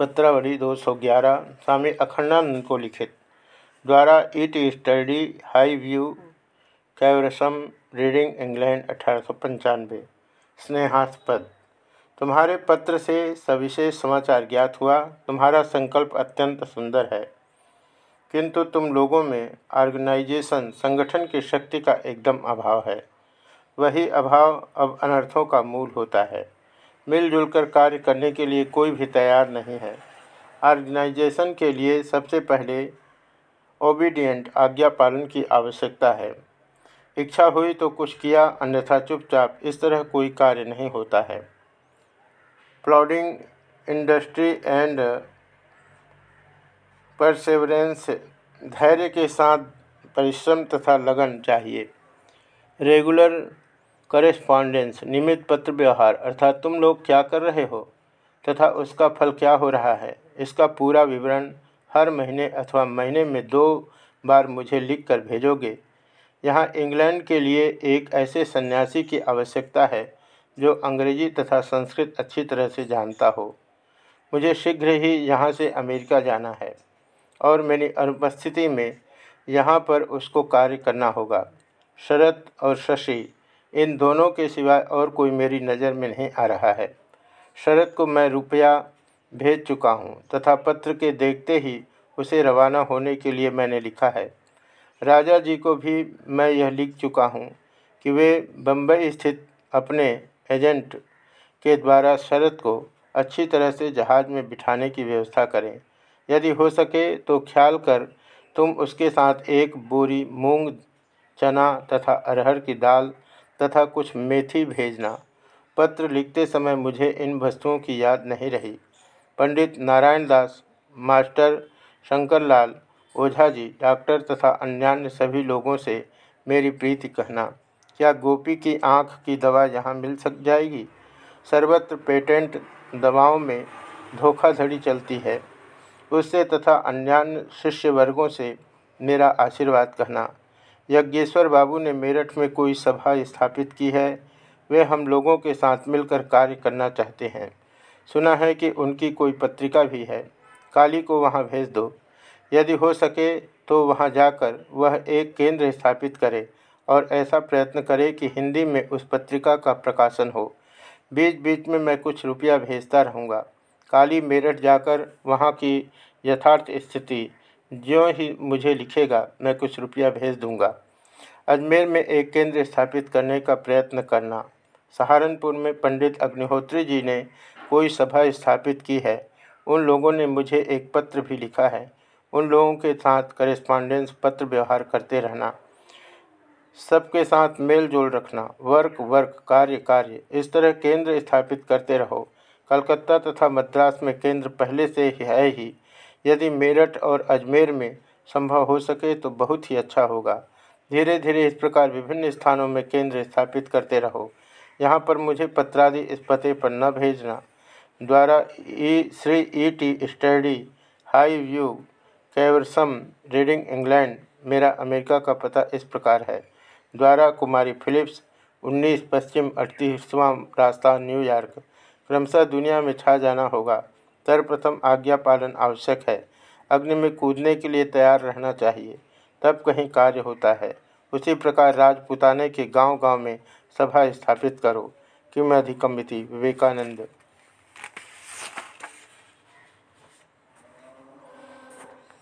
पत्रावली 211 स्वामी अखंडानंद को लिखित, द्वारा it study High View Caversham, Reading England अठारह स्नेहास्पद। तुम्हारे पत्र से सविशेष समाचार ज्ञात हुआ, तुम्हारा संकल्प अत्यंत सुंदर है। किंतु तुम लोगों में ऑर्गेनाइजेशन, संगठन की शक्ति का एकदम अभाव है। वही अभाव अब अनर्थों का मूल होता है। मिलजुल कर कार्य करने के लिए कोई भी तैयार नहीं है। ऑर्गेनाइजेशन के लिए सबसे पहले ओबीडियंट आज्ञा पालन की आवश्यकता है। इच्छा हुई तो कुछ किया, अन्यथा चुपचाप इस तरह कोई कार्य नहीं होता है। प्लॉडिंग इंडस्ट्री एंड परसेवरेंस धैर्य के साथ परिश्रम तथा लगन चाहिए। रेगुलर करेस्पॉन्डेंस नियमित पत्र व्यवहार, अर्थात तुम लोग क्या कर रहे हो, तथा उसका फल क्या हो रहा है, इसका पूरा विवरण हर महीने अथवा महीने में दो बार मुझे लिख कर भेजोगे। यहाँ इंग्लैंड के लिए एक ऐसे सन्यासी की आवश्यकता है, जो अंग्रेज़ी तथा संस्कृत अच्छी तरह से जानता हो। मुझे शीघ्र ही यहाँ से अमेरिका जाना है, और मेरी अनुपस्थिति में यहाँ पर उसको कार्य करना होगा, शरत और शशि। इन दोनों के सिवाय और कोई मेरी नज़र में नहीं आ रहा है। शरद को मैं रुपया भेज चुका हूँ तथा पत्र के देखते ही उसे रवाना होने के लिए मैंने लिखा है। राजा जी को भी मैं यह लिख चुका हूँ कि वे बम्बई स्थित अपने एजेंट के द्वारा शरद को अच्छी तरह से जहाज़ में बिठाने की व्यवस्था करें। यदि हो सके तो ख्याल कर, तुम उसके साथ एक बोरी मूंग, चना तथा अरहर की दाल तथा कुछ मेथी भेजना। पत्र लिखते समय मुझे इन वस्तुओं की याद नहीं रही। पंडित नारायण दास मास्टर शंकरलाल ओझा जी डॉक्टर तथा अन्यान्य सभी लोगों से मेरी प्रीति कहना, क्या गोपी की आँख की दवा यहाँ मिल सक जाएगी? सर्वत्र पेटेंट दवाओं में धोखाधड़ी चलती है। उससे तथा अन्यान्य शिष्य वर्गों से मेरा आशीर्वाद कहना यज्ञेश्वर बाबू ने मेरठ में कोई सभा स्थापित की है। वे हम लोगों के साथ मिलकर कार्य करना चाहते हैं। सुना है कि उनकी कोई पत्रिका भी है। काली को वहाँ भेज दो। यदि हो सके तो वहाँ जाकर वह एक केंद्र स्थापित करे और ऐसा प्रयत्न करे कि हिंदी में उस पत्रिका का प्रकाशन हो। बीच बीच में मैं कुछ रुपया भेजता रहूँगा। काली मेरठ जाकर वहाँ की यथार्थ स्थिति ज्यों ही मुझे लिखेगा, मैं कुछ रुपया भेज दूँगा। अजमेर में एक केंद्र स्थापित करने का प्रयत्न करना। सहारनपुर में पंडित अग्निहोत्री जी ने कोई सभा स्थापित की है। उन लोगों ने मुझे एक पत्र भी लिखा है। उन लोगों के साथ करेस्पॉन्डेंस पत्र व्यवहार करते रहना। सबके साथ मेल जोल रखना। वर्क वर्क, कार्य कार्य। इस तरह केंद्र स्थापित करते रहो। कलकत्ता तथा मद्रास में केंद्र पहले से ही है ही। यदि मेरठ और अजमेर में संभव हो सके तो बहुत ही अच्छा होगा। धीरे धीरे इस प्रकार विभिन्न स्थानों में केंद्र स्थापित करते रहो। यहाँ पर मुझे पत्रादि इस पते पर न भेजना। द्वारा E, Shri E T study, High View, Caversham, Reading England, मेरा अमेरिका का पता इस प्रकार है। द्वारा कुमारी फिलिप्स 19 पश्चिम, अड़तीसवां रास्ता न्यूयॉर्क, क्रमशः दुनिया में छा जाना होगा। सर्वप्रथम आज्ञा पालन आवश्यक है। अग्नि में कूदने के लिए तैयार रहना चाहिए। तब कहीं कार्य होता है। उसी प्रकार राजपुताने के गांव-गांव में सभा स्थापित करो। किम अधिकम विवेकानंद।